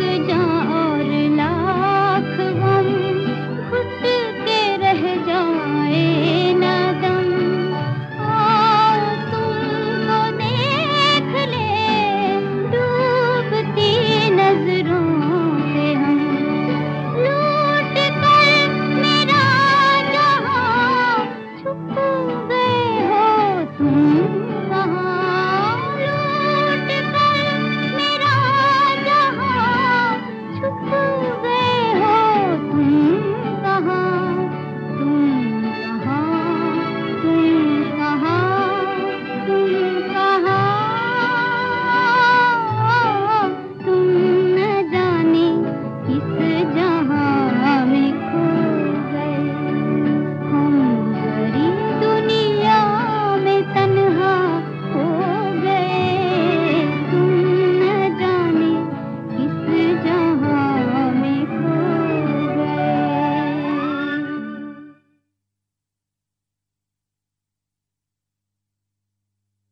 जा